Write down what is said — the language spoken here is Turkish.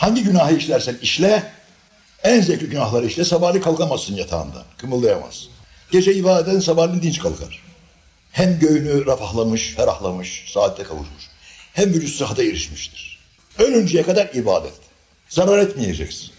Hangi günahı işlersen işle, en zevkli günahları işle, sabahleyin kalkamazsın yatağında kımıldayamaz. Gece ibadet eden sabahleyin dinç kalkar. Hem göğünü rafahlamış, ferahlamış, saatte kavuşmuş. Hem vücut sıhhate erişmiştir. Ölünceye kadar ibadet. Zarar etmeyeceksin.